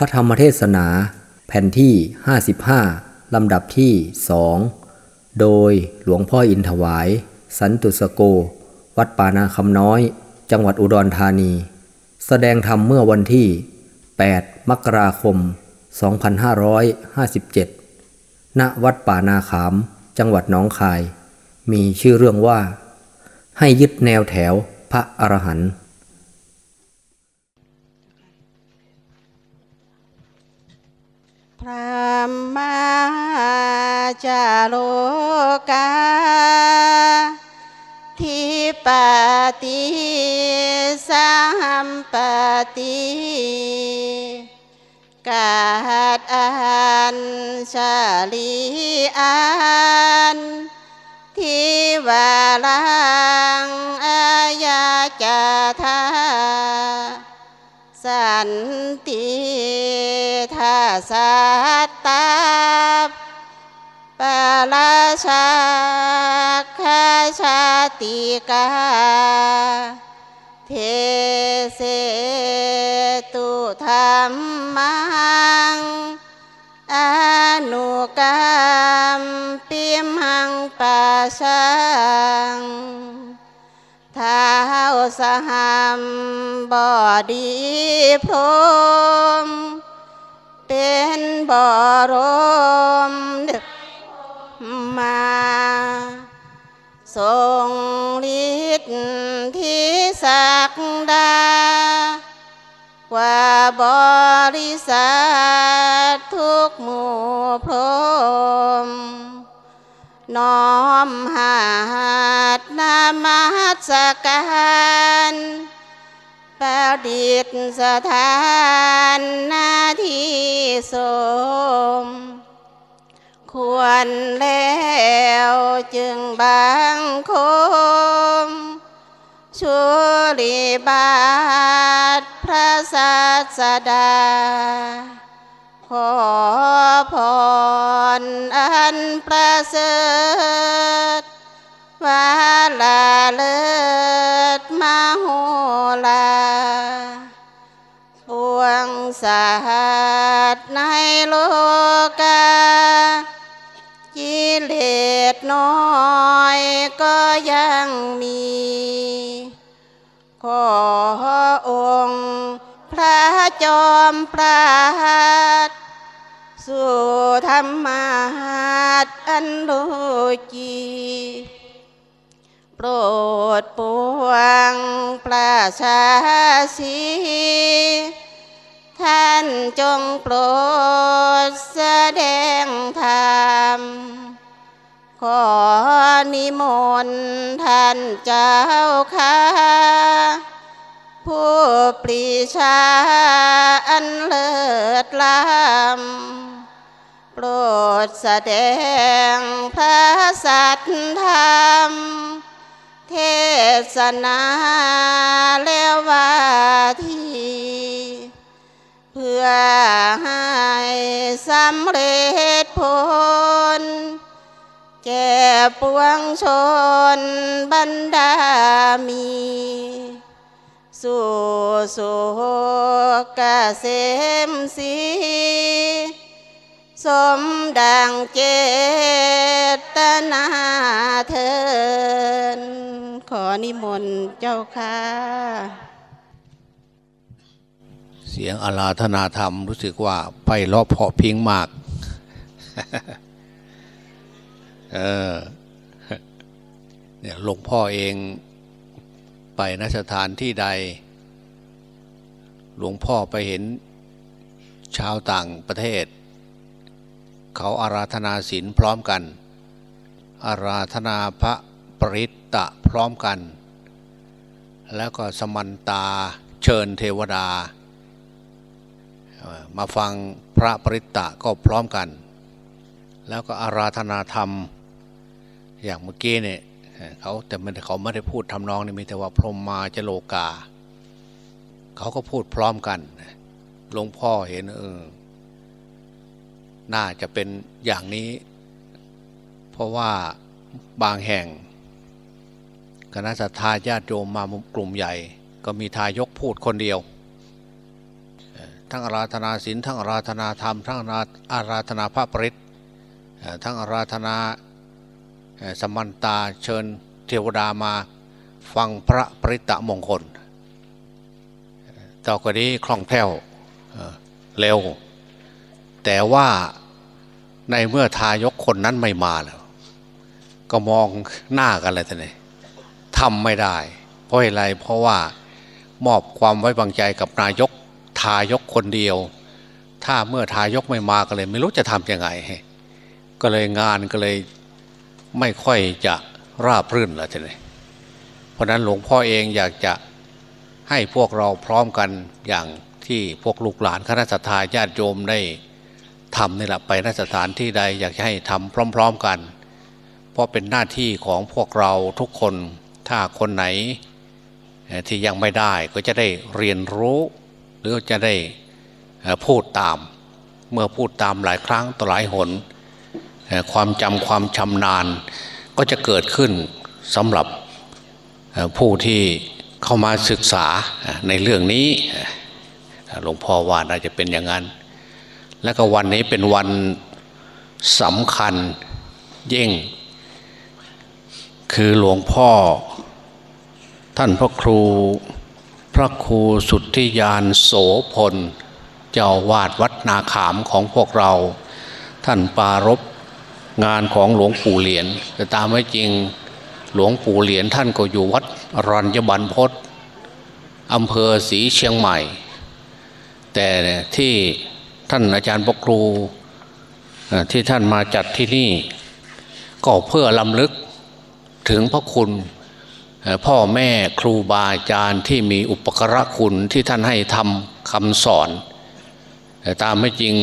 ระธรรมเทศนาแผ่นที่ 55 ลำดับที่สองโดยหลวงพ่ออินถวาย สันตุสโก วัดป่านาคำน้อย จังหวัดอุดรธานี แสดงธรรมเมื่อวันที่ 8 มกราคม 2557 ณ วัดป่านาขาม จังหวัดหนองคาย มีชื่อเรื่องว่า ให้ยึดแนวแถวพระอรหันต์ พระมาจาโลกาทิปติสัมปติกาดอันชาลีอันทิวาลังอายาจาทา สันติทาสัตตาปาราชาคาชาติกาเทเสตุธรรมังอนุกรรมปิมังปัสสังท้าวสหัม บอดีพรมเป็นบรมนึกมาทรงฤทธิ์ที่ศักดากว่าบริษัททุกหมู่พรมน้อมหาดนามัสการ ประดิษฐานหน้าที่สม ควรแล้วจึงบังคมชุลิบาทพระศาสดา ขอพรอันประเสริฐ ลาเลิศมโหฬาปวงสาตร์ในโลกากิเลสน้อยก็ยังมี ขอองค์พระจอมปราดสู่ธรรมาตอันโลกี ปรดปวงประชาสีท่านจงโปรดแสดงธรรม ขอนิมนต์ท่านเจ้าค่ะผู้ปรีชาอันเลิศล้ำโปรดแสดงพระสัทธรรม เทศนาแล้วว่าทีเพื่อให้สำเร็จผล แก่ปวงชนบรรดามี สู่สุกเกษมสี สมดังเจตนาเทิน ขอนิมนต์เจ้าค่ะ เสียงอาราธนาธรรมรู้สึกว่าไพเราะเพาะพิงมาก เออเนี่ยหลวงพ่อเองไปนสถานที่ใด หลวงพ่อไปเห็นชาวต่างประเทศ เขาอาราธนาศีลพร้อมกัน อาราธนาพระปริตตะพร้อมกัน แล้วก็สมันตาเชิญเทวดา มาฟังพระปริตตะก็พร้อมกัน แล้วก็อาราธนาธรรมอย่างเมื่อกี้เนี่ยเขาแต่ม่ได้เขาไม่ได้พูดทำนองนี่มีแต่ว่าพรหมมาจโลกา เขาก็พูดพร้อมกันหลวงพ่อเห็นเออ น่าจะเป็นอย่างนี้ เพราะว่าบางแห่ง คณะสัตยาญาติโยมมากลุ่มใหญ่ ก็มีทายกพูดคนเดียว ทั้งอาราธนาศีลทั้งอาราธนาธรรม ทั้งอาราธนาพระปริตทั้งอาราธนาสมันตาเชิญเทวดามาฟังพระปริตะมงคล ต่อกนี้คล่องแคล่วเร็ว แต่ว่าในเมื่อทายกคนนั้นไม่มาแล้ว ก็มองหน้ากันเลยท่านเองทำไม่ได้ เพราะอะไรเพราะว่ามอบความไว้วางใจกับนายกทายกคนเดียว ถ้าเมื่อทายกไม่มาก็เลย ไม่รู้จะทำยังไง ก็เลยงานก็เลยไม่ค่อยจะราบรื่นแล้วท่านเองเพราะนั้นหลวงพ่อเองอยากจะให้พวกเราพร้อมกันอย่างที่พวกลูกหลานคณะสัตยาญาติโยมได้ ทำนี่แหละไปนสถานที่ใดอยากให้ทำพร้อม ๆกัน เพราะเป็นหน้าที่ของพวกเราทุกคนถ้าคนไหนที่ยังไม่ได้ก็จะได้เรียนรู้ หรือจะได้พูดตาม เมื่อพูดตามหลายครั้งต่อหลายหน ความจำความชำนาญก็จะเกิดขึ้นสำหรับผู้ที่เข้ามาศึกษาในเรื่องนี้หลวงพ่อว่าน่าจะเป็นอย่างนั้น และก็วันนี้เป็นวันสำคัญยิ่ง คือหลวงพ่อ ท่านพระครู พระครูสุทธิยานโสพล เจ้าวาดวัดนาขามของพวกเรา ท่านปารบงานของหลวงปู่เหรียญแต่ตามไม่จริงหลวงปู่เหรียญท่านก็อยู่วัดรัญญบันพศอำเภอศรีเชียงใหม่ แต่ที่ ท่านอาจารย์ปครูที่ท่านมาจัดที่นี่ ก็เพื่อลำลึกถึงพระคุณพ่อแม่ครูบาอาจารย์ที่มีอุปกรคุณที่ท่านให้ทำคำสอนแต่ตามไม่จริง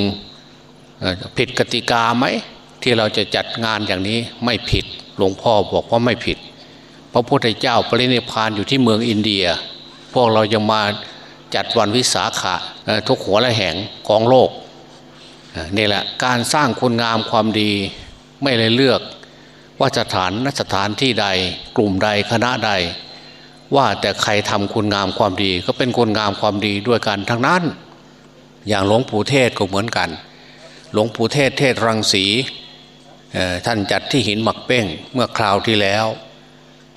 ผิดกติกาไหมที่เราจะจัดงานอย่างนี้ไม่ผิดหลวงพ่อบอกว่าไม่ผิด พระพุทธเจ้าปรินิพานอยู่ที่เมืองอินเดีย พวกเรายังมา จัดวันวิสาขะทุกหัวและแห่งของโลกนี่แหละการสร้างคุณงามความดีไม่เลยเลือกว่าสถานนสถานที่ใดกลุ่มใดคณะใด ว่าแต่ใครทำคุณงามความดีก็เป็นคุณงามความดีด้วยกันทั้งนั้น อย่างหลวงปู่เทสก์ก็เหมือนกัน หลวงปู่เทสก์ เทสรังสีท่านจัดที่หินหมักเป้งเมื่อคราวที่แล้ว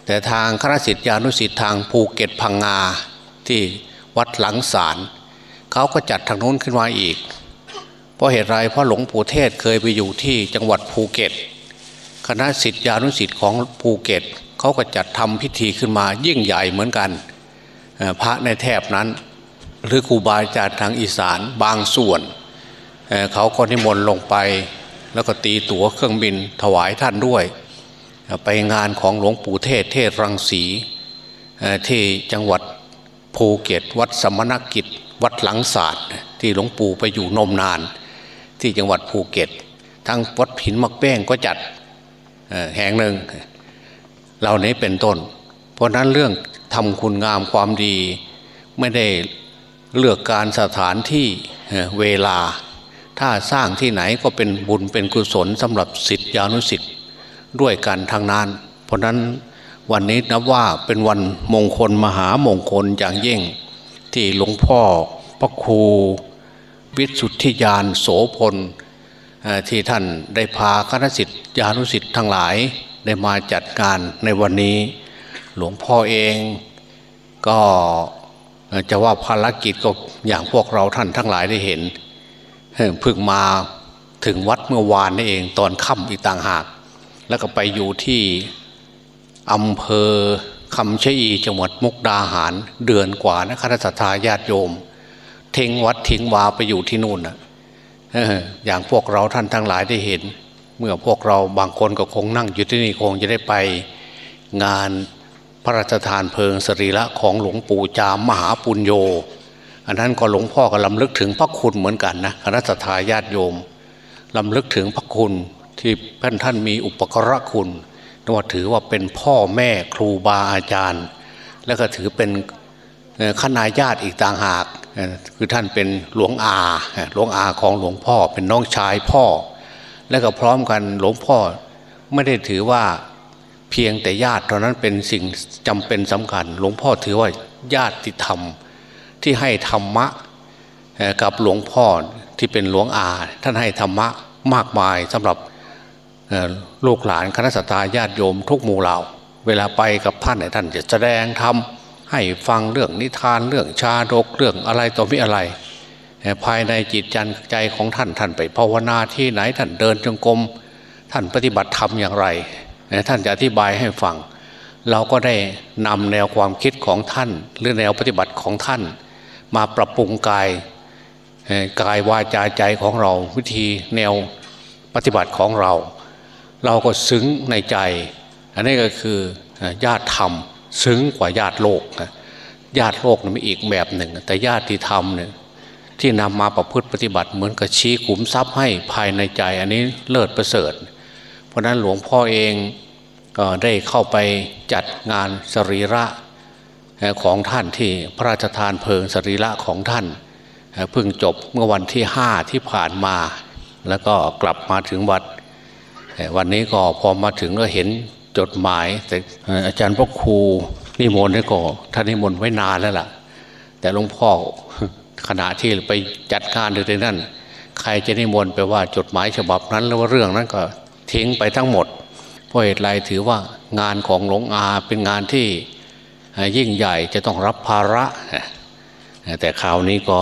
แต่ทางคณะศิษยานุศิษย์ทางภูเก็ตพังงาที่ วัดหลังศาลเขาก็จัดทางโน้นขึ้นมาอีก เพราะเหตุไรเพราะหลวงปู่เทสก์เคยไปอยู่ที่จังหวัดภูเก็ต คณะสิทธิานุสิทธิ์ของภูเก็ตเขาก็จัดทำพิธีขึ้นมายิ่งใหญ่เหมือนกัน พระในแถบนั้น หรือครูบาอาจารย์ทางอีสานบางส่วนเขาก็นิมนต์ลงไป แล้วก็ตีตั๋วเครื่องบินถวายท่านด้วย ไปงานของหลวงปู่เทศเทศรังสีที่จังหวัด ภูเก็ตวัดสมณกิจ วัดหลังศาสตร์ ที่หลวงปู่ไปอยู่นมนาน ที่จังหวัดภูเก็ต ทั้งวัดผินมักแป้งก็จัดแห่งหนึ่งเหล่านี้เป็นต้น เพราะนั้นเรื่องทำคุณงามความดี ไม่ได้เลือกการสถานที่เวลา ถ้าสร้างที่ไหนก็เป็นบุญเป็นกุศลสำหรับสิทธิอนุสิทธิ์ด้วยกันทางนั้น เพราะนั้น วันนี้นับว่าเป็นวันมงคลมหามงคลอย่างยิ่ง ที่หลวงพ่อพระครู วิสุทธิยานโสพลที่ท่านได้พาคณะสิทธิานุสิทธิ์ทั้งหลายได้มาจัดงานในวันนี้ หลวงพ่อเองก็จะว่าภารกิจก็อย่างพวกเราท่านทั้งหลายได้เห็นเพิ่งมาถึงวัดเมื่อวานนี่เองตอนค่ำอีกต่างหาก แล้วก็ไปอยู่ที่ อำเภอคำชะอีจังหวัดมุกดาหาร เดือนกว่านะคณะสัตยาญาติโยมทิ้งวัดทิ้งวาไปอยู่ที่นู่นนะอย่างพวกเราท่านทั้งหลายได้เห็น เมื่อพวกเราบางคนก็คงนั่งอยู่ที่นี่คงจะได้ไปงานพระราชทานเพลิงสรีระของหลวงปู่จามมหาปุญโญอันนั้นก็หลวงพ่อก็ลำลึกถึงพระคุณเหมือนกันนะคณะทาญาติโยมลำลึกถึงพระคุณที่ท่านท่านมีอุปกรณคุณ ว่าถือว่าเป็นพ่อแม่ครูบาอาจารย์ แล้วก็ถือเป็นขณาญาติอีกต่างหาก คือท่านเป็นหลวงอาหลวงอาของหลวงพ่อเป็นน้องชายพ่อ แล้วก็พร้อมกันหลวงพ่อไม่ได้ถือว่าเพียงแต่ญาติเท่านั้นเป็นสิ่งจำเป็นสำคัญ หลวงพ่อถือว่าญาติธรรมที่ให้ธรรมะกับหลวงพ่อที่เป็นหลวงอา ท่านให้ธรรมะมากมายสำหรับ ลูกหลานคณะสัตยาญาติโยมทุกหมู่เหล่า เวลาไปกับท่านเนี่ยท่านจะแสดงธรรมให้ฟังเรื่องนิทานเรื่องชาดกเรื่องอะไรต่อมีอะไร ภายในจิตใจของท่านท่านไปภาวนาที่ไหนท่านเดินจงกรมท่านปฏิบัติธรรมอย่างไร ท่านจะอธิบายให้ฟัง เราก็ได้นำแนวความคิดของท่าน หรือแนวปฏิบัติของท่าน มาปรับปรุงกายกายวาจาใจของเราวิธีแนวปฏิบัติของเรา เราก็ซึ้งในใจ อันนี้ก็คือญาติธรรม ซึ้งกว่าญาติโลกนะญาติโลกนี่มีอีกแบบหนึ่ง แต่ญาติธรรมเนี่ยที่นำมาประพฤติปฏิบัติเหมือนกับชี้ขุมทรัพย์ให้ภายในใจ อันนี้เลิศประเสริฐ เพราะฉะนั้นหลวงพ่อเองก็ได้เข้าไปจัดงานสรีระของท่านที่พระราชทานเพลิงสรีระของท่านเพิ่งจบเมื่อวันที่ห้าที่ผ่านมา แล้วก็กลับมาถึงวัด วันนี้ก็พอมาถึงก็เห็นจดหมาย แต่อาจารย์พระครูนิมนต์นี่ก็ท่านนิมนต์ไว้นานแล้วล่ะ แต่หลวงพ่อขณะที่ไปจัดการอยู่ในนั้นใครจะนิมนต์ไปว่าจดหมายฉบับนั้นหรือว่าเรื่องนั้นก็ทิ้งไปทั้งหมด เพราะเหตุไรถือว่างานของหลวงอาเป็นงานที่ยิ่งใหญ่จะต้องรับภาระ แต่คราวนี้ก็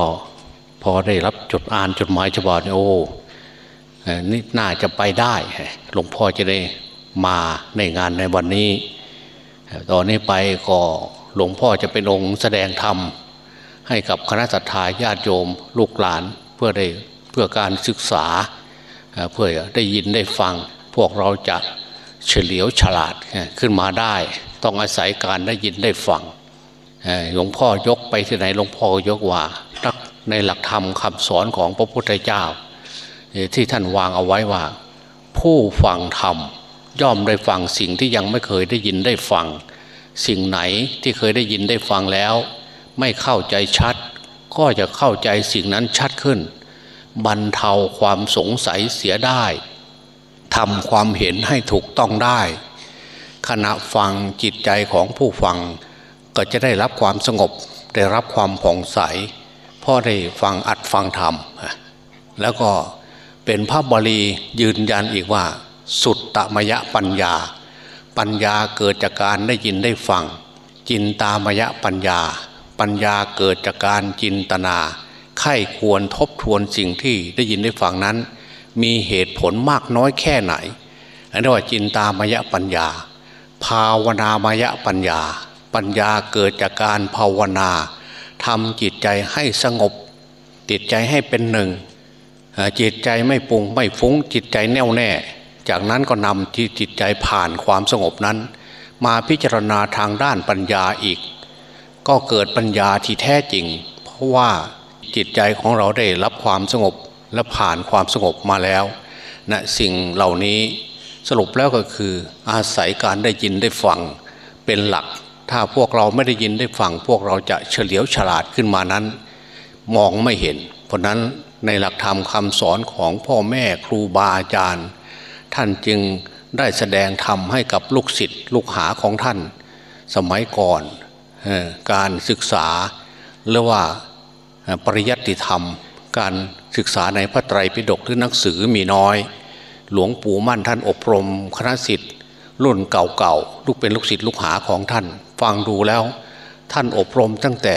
พอได้รับจดอ่านจดหมายฉบับนี้โอ้ นี่น่าจะไปได้หลวงพ่อจะได้มาในงานในวันนี้ ตอนนี้ไปก็หลวงพ่อจะเป็นองค์แสดงธรรม ให้กับคณะสัตยาญาติโยมลูกหลานเพื่อได้เพื่อการศึกษา เพื่อได้ยินได้ฟัง พวกเราจะเฉลียวฉลาดขึ้นมาได้ ต้องอาศัยการได้ยินได้ฟังหลวงพ่อยกไปที่ไหนหลวงพ่อยกว่าในหลักธรรมคำสอนของพระพุทธเจ้า ที่ท่านวางเอาไว้ว่า ผู้ฟังธรรมย่อมได้ฟังสิ่งที่ยังไม่เคยได้ยินได้ฟัง สิ่งไหนที่เคยได้ยินได้ฟังแล้ว ไม่เข้าใจชัด ก็จะเข้าใจสิ่งนั้นชัดขึ้น บรรเทาความสงสัยเสียได้ทำความเห็นให้ถูกต้องได้ ขณะฟังจิตใจของผู้ฟัง ก็จะได้รับความสงบ ได้รับความผ่องใสเพราะได้ฟังอัดฟังธรรมแล้วก็ เป็นพระบาลียืนยันอีกว่า สุตตมยปัญญา ปัญญาเกิดจากการได้ยินได้ฟัง จินตามยปัญญา ปัญญาเกิดจากการจินตนา ไข้ควรทบทวนสิ่งที่ได้ยินได้ฟังนั้น มีเหตุผลมากน้อยแค่ไหนอันนี้ว่าจินตามยปัญญา ภาวนามยปัญญา ปัญญาเกิดจากการภาวนาทำจิตใจให้สงบจิตใจให้เป็นหนึ่ง จิตใจไม่ปรุงไม่ฟุ้งจิตใจแน่วแน่ จากนั้นก็นำที่จิตใจผ่านความสงบนั้น มาพิจารณาทางด้านปัญญาอีก ก็เกิดปัญญาที่แท้จริง เพราะว่าจิตใจของเราได้รับความสงบและผ่านความสงบมาแล้วนะสิ่งเหล่านี้สรุปแล้วก็คืออาศัยการได้ยินได้ฟังเป็นหลัก ถ้าพวกเราไม่ได้ยินได้ฟัง พวกเราจะเฉลียวฉลาดขึ้นมานั้น มองไม่เห็น เพราะนั้น ในหลักธรรมคำสอนของพ่อแม่ครูบาอาจารย์ ท่านจึงได้แสดงธรรมให้กับลูกศิษย์ลูกหาของท่าน สมัยก่อนออการศึกษาหรือว่าปริยัติธรรม การศึกษาในพระไตรปิฎกหรือหนังสือมีน้อย หลวงปู่มั่นท่านอบรมคณะศิษย์รุ่นเก่าๆลูกเป็นลูกศิษย์ลูกหาของท่าน ฟังดูแล้วท่านอบรมตั้งแต่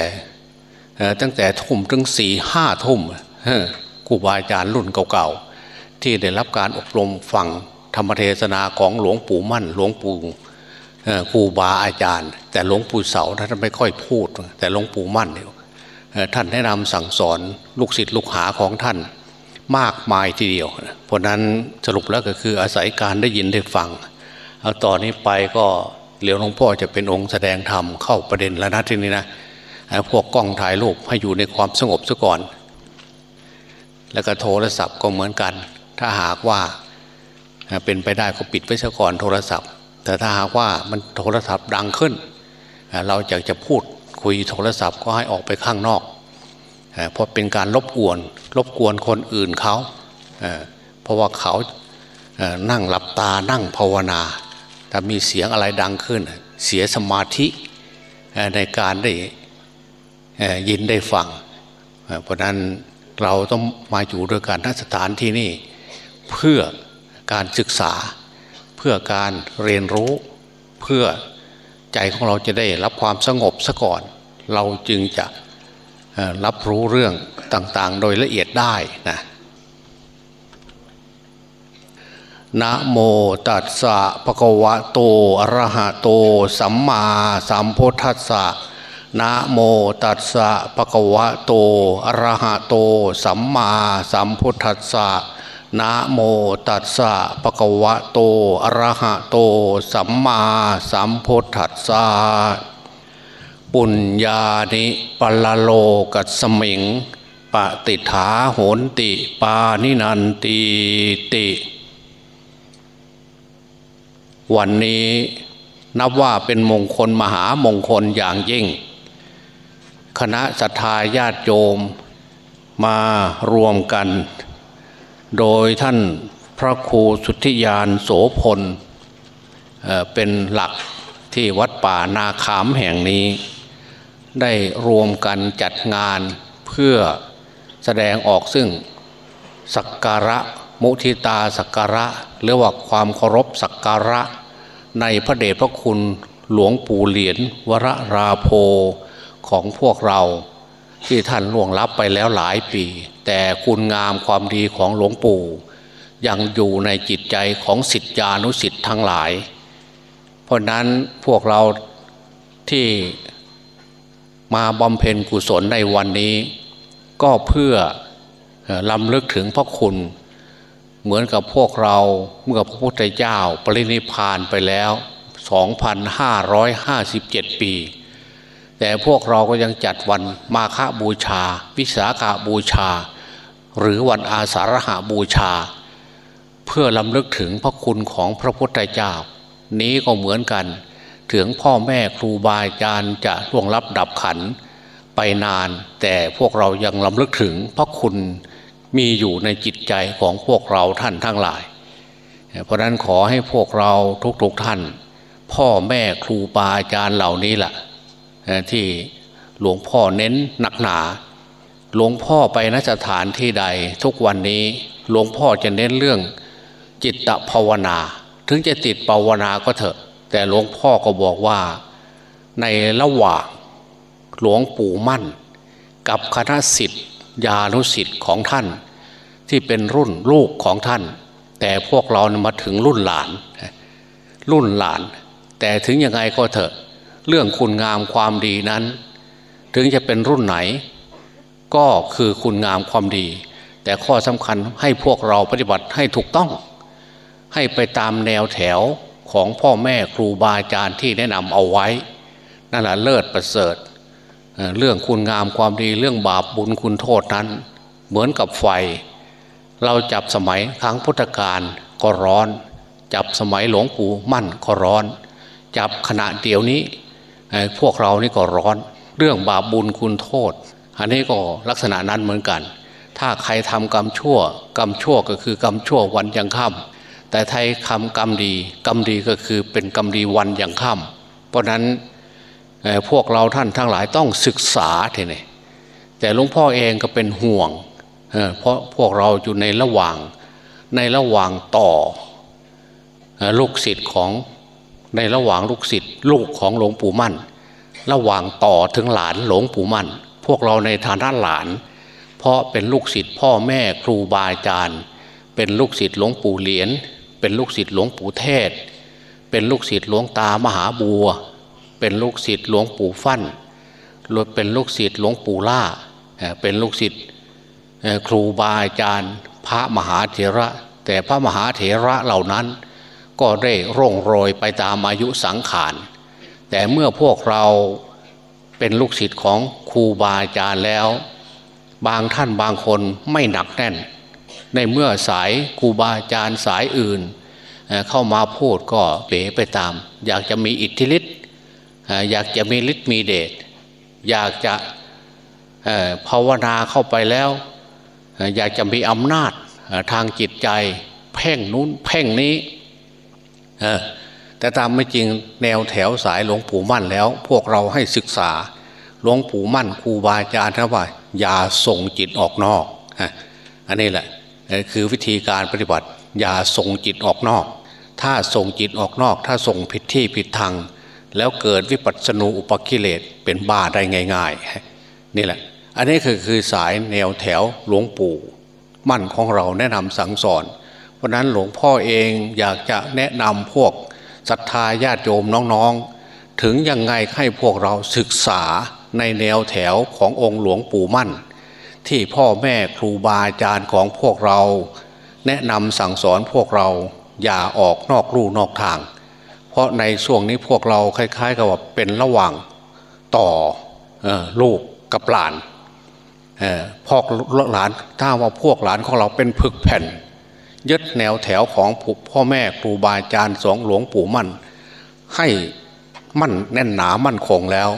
ตั้งแต่ทุ่มถึงสี่ห้าทุ่ม ครูบาอาจารย์รุ่นเก่าๆ ที่ได้รับการอบรมฟังธรรมเทศนาของหลวงปู่มั่น หลวงปู่ครูบาอาจารย์ แต่หลวงปู่เสาท่านไม่ค่อยพูด แต่หลวงปู่มั่นเนี่ยท่านแนะนำสั่งสอนลูกศิษย์ลูกหาของท่านมากมายทีเดียว เพราะนั้นสรุปแล้วก็คืออาศัยการได้ยินได้ฟังเอาต่อนนี้ไปก็เหลียวหลวงพ่อจะเป็นองค์แสดงธรรมเข้าประเด็นแล้วนะทีนี้นะพวกกล้องถ่ายรูปให้อยู่ในความสงบซะก่อน แล้วก็โทรศัพท์ก็เหมือนกัน ถ้าหากว่าเป็นไปได้ก็ปิดไว้ซะก่อนโทรศัพท์ แต่ถ้าหากว่ามันโทรศัพท์ดังขึ้น เราอยากจะพูดคุยโทรศัพท์ก็ให้ออกไปข้างนอกเพราะเป็นการรบกวนรบกวนคนอื่นเขาเพราะว่าเขานั่งหลับตานั่งภาวนาถ้ามีเสียงอะไรดังขึ้น เสียสมาธิในการได้ยินได้ฟัง เพราะนั้น เราต้องมาอยู่ด้วยกันณสถานที่นี่เพื่อการศึกษา เพื่อการเรียนรู้เพื่อใจของเราจะได้รับความสงบซะก่อน เราจึงจะรับรู้เรื่องต่างๆ โดยละเอียดได้นะนะโมตัสสะภะคะวะโตอะระหะโต สัมมาสัมพุทธัสสะ นะโมตัสสะภะคะวะโตอะระหะโต สัมมาสัมพุทธัสสะนะโมตัสสะภะคะวะโตอะระหะโต สัมมาสัมพุทธัสสะปุญญานิปัลโลกัสมิงปฏิฐาโหนติปานินันติติ วันนี้นับว่าเป็นมงคลมหามงคลอย่างยิ่ง คณะสัตยาญาติโยมมารวมกัน โดยท่านพระครูสุทธิยานโสพลเเป็นหลักที่วัดป่านาขามแห่งนี้ ได้รวมกันจัดงานเพื่อแสดงออกซึ่งสักการะมุทิตาสักการะหรือว่าความเคารพสักการะ ในพระเดชพระคุณหลวงปู่เหรียญวรราโพ ของพวกเรา ที่ท่านล่วงลับไปแล้วหลายปี แต่คุณงามความดีของหลวงปู่ ยังอยู่ในจิตใจของสิทธิานุสิทธ์ทั้งหลาย เพราะนั้นพวกเราที่มาบำเพ็ญกุศลในวันนี้ ก็เพื่อลำลึกถึงพระคุณ เหมือนกับพวกเราเมื่อพระพุทธเจ้าปรินิพานไปแล้ว 2,557 ปี แต่พวกเราก็ยังจัดวันมาฆบูชา วิสาขาบูชา หรือวันอาสาฬหาบูชา เพื่อลำลึกถึงพระคุณของพระพุทธเจ้า นี้ก็เหมือนกัน ถึงพ่อแม่ครูบาอาจารย์จะล่วงลับดับขันไปนาน แต่พวกเรายังลำลึกถึงพระคุณมีอยู่ในจิตใจของพวกเราท่านทั้งหลาย เพราะนั้นขอให้พวกเราทุกๆทท่าน พ่อแม่ครูบาอาจารย์เหล่านี้แหละ ที่หลวงพ่อเน้นหนักหนา หลวงพ่อไปนสถานที่ใด ทุกวันนี้หลวงพ่อจะเน้นเรื่องจิตภาวนา ถึงจะติดภาวนาก็เถอะ แต่หลวงพ่อก็บอกว่าในระหว่างหลวงปู่มั่น กับคณะสิทธิญาณุสิทธิ์ของท่าน ที่เป็นรุ่นลูกของท่าน แต่พวกเรามาถึงรุ่นหลาน รุ่นหลาน แต่ถึงยังไงก็เถอะ เรื่องคุณงามความดีนั้น ถึงจะเป็นรุ่นไหน ก็คือคุณงามความดี แต่ข้อสำคัญให้พวกเราปฏิบัติให้ถูกต้อง ให้ไปตามแนวแถวของพ่อแม่ครูบาอาจารย์ที่แนะนำเอาไว้ นั่นแหละเลิศประเสริฐ เรื่องคุณงามความดีเรื่องบาปบุญคุณโทษนั้น เหมือนกับไฟ เราจับสมัยครั้งพุทธกาลก็ร้อน จับสมัยหลวงปู่มั่นก็ร้อน จับขณะเดียวนี้ พวกเรานี่ก็ร้อนเรื่องบาปบุญคุณโทษ อันนี้ก็ลักษณะนั้นเหมือนกัน ถ้าใครทำกรรมชั่ว กรรมชั่วก็คือกรรมชั่ววันยังค่ำแต่ไทยคำกรรมดี กรรมดีก็คือเป็นกรรมดีวันยังค่ำเพราะนั้นพวกเราท่านทั้งหลายต้องศึกษาทีนี้แต่หลวงพ่อเองก็เป็นห่วงเพราะพวกเราอยู่ในระหว่างในระหว่างต่อลูกศิษย์ของ ในระหว่างลูกศิษย์ลูกของหลวงปู่มั่น ระหว่างต่อถึงหลานหลวงปู่มั่น พวกเราในฐานะหลาน เพราะเป็นลูกศิษย์พ่อแม่ครูบาอาจารย์ เป็นลูกศิษย์หลวงปู่เหรียญเป็นลูกศิษย์หลวงปู่เทศ เป็นลูกศิษย์หลวงตามหาบัว เป็นลูกศิษย์หลวงปู่ฟั่นเป็นลูกศิษย์หลวงปู่ล่า เป็นลูกศิษย์ครูบาอาจารย์ พระมหาเถระ แต่พระมหาเถระเหล่านั้น ก็ได้ร่งโรยไปตามอายุสังขาร แต่เมื่อพวกเราเป็นลูกศิษย์ของครูบาอาจารย์แล้ว บางท่านบางคนไม่หนักแน่น ในเมื่อสายครูบาอาจารย์สายอื่น เข้ามาพูดก็เป๋ไปตาม อยากจะมีอิทธิฤทธิ์อยากจะมีฤทธิ์มีเดชอยากจะภาวนาเข้าไปแล้ว อยากจะมีอำนาจทางจิตใจ เพ่งนู้นเพ่งนี้ แต่ตามไม่จริงแนวแถวสายหลวงปู่มั่นแล้ว พวกเราให้ศึกษาหลวงปู่มั่นครูบาอาจารย์ท่านว่า อย่าส่งจิตออกนอกอันนี้แหละคือวิธีการปฏิบัติ อย่าส่งจิตออกนอก ถ้าส่งจิตออกนอก ถ้าส่งผิดที่ผิดทางแล้วเกิดวิปัสสนูอุปกิเลสเป็นบ้าได้ง่าย ๆ นี่แหละ อันนี้คือคือสายแนวแถวหลวงปู่ มั่นของเราแนะนำสั่งสอน เพราะนั้นหลวงพ่อเองอยากจะแนะนำพวกศรัทธาญาติโยมน้องๆ ถึงยังไงให้พวกเราศึกษาในแนวแถวขององค์หลวงปู่มั่น ที่พ่อแม่ครูบาอาจารย์ของพวกเรา แนะนำสั่งสอนพวกเราอย่าออกนอกลู่นอกทาง เพราะในช่วงนี้พวกเราคล้ายๆ กับว่าเป็นระหว่างต่ออลูกกับหลานพ่อหลานถ้าว่าพวกหลานของเราเป็นผึกแผ่น ยึดแนวแถวของพ่อแม่ครูบาอาจารย์สองหลวงปู่มั่น ให้มั่นแน่นหนามั่นคงแล้ว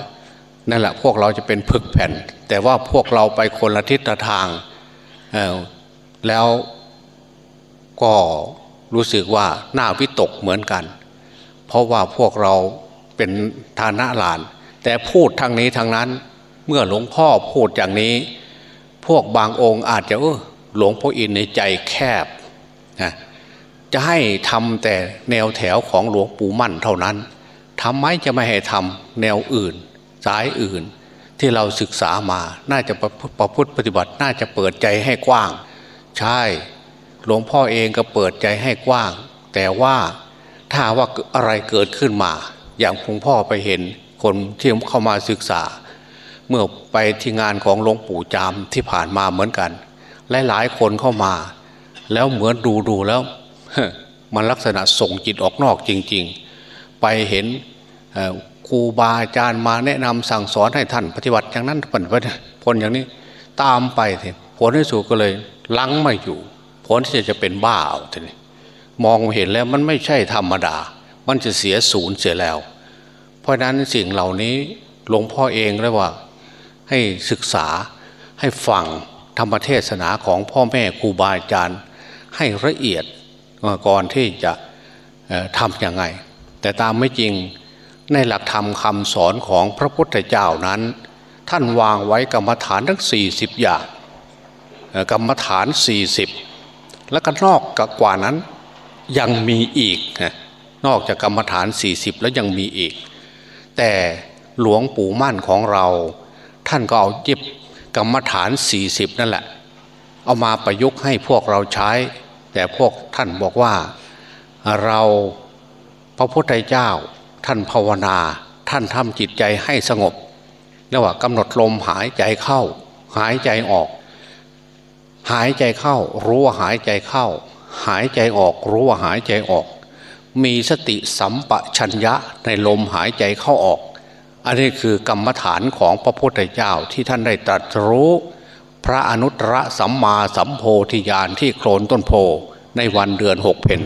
นั่นแหละพวกเราจะเป็นผึกแผ่น แต่ว่าพวกเราไปคนละทิศทางแล้วก็รู้สึกว่าหน้าวิตกเหมือนกัน เพราะว่าพวกเราเป็นฐานะหลาน แต่พูดทางนี้ทางนั้น เมื่อหลวงพ่อพูดอย่างนี้ พวกบางองค์อาจจะเออหลวงพ่ออินในใจแคบ จะให้ทำแต่แนวแถวของหลวงปู่มั่นเท่านั้นทำไมจะไม่ให้ทำแนวอื่น สายอื่น ที่เราศึกษามาน่าจะประพฤติปฏิบัติน่าจะเปิดใจให้กว้าง ใช่หลวงพ่อเองก็เปิดใจให้กว้าง แต่ว่าถ้าว่าอะไรเกิดขึ้นมา อย่างหลวงพ่อไปเห็นคนที่เข้ามาศึกษา เมื่อไปที่งานของหลวงปู่จามที่ผ่านมาเหมือนกัน หลายๆคนเข้ามา แล้วเหมือนดูดูแล้วมันลักษณะส่งจิตออกนอกจริง ๆ ไปเห็นครูบาอาจารย์มาแนะนำสั่งสอนให้ท่านปฏิบัติอย่างนั้นผลผลอย่างนี้ตามไปเถอะผลที่สุดก็เลยลังไม่อยู่ ผลที่จะเป็นบ้าเอาทีนี้มองเห็นแล้วมันไม่ใช่ธรรมดา มันจะเสียศูนย์เสียแล้ว เพราะนั้นสิ่งเหล่านี้หลวงพ่อเองเลยว่า ให้ศึกษาให้ฟังธรรมเทศนาของพ่อแม่ครูบาอาจารย์ ให้ละเอียดก่อนที่จะทำยังไง แต่ตามไม่จริงในหลักธรรมคำสอนของพระพุทธเจ้านั้น ท่านวางไว้กรรมฐานทั้ง 40 อย่างกรรมฐาน 40 แล้วก็นอกกกว่านั้นยังมีอีกนอกจากกรรมฐาน 40 แล้วยังมีอีก แต่หลวงปู่มั่นของเรา ท่านก็เอาจิบกรรมฐาน 40 นั่นแหละ เอามาประยุกต์ให้พวกเราใช้ แต่พวกท่านบอกว่าเราพระพุทธเจ้า ท่านภาวนา ท่านทำจิตใจให้สงบเรียกว่ากำหนดลมหายใจเข้า หายใจออก หายใจเข้า รู้ว่าหายใจเข้า หายใจออกรู้ว่าหายใจออก มีสติสัมปชัญญะในลมหายใจเข้าออก อันนี้คือกรรมฐานของพระพุทธเจ้าที่ท่านได้ตรัสรู้ พระอนุตตรสัมมาสัมโพธิญาณที่โคลนต้นโพในวันเดือนหกเพน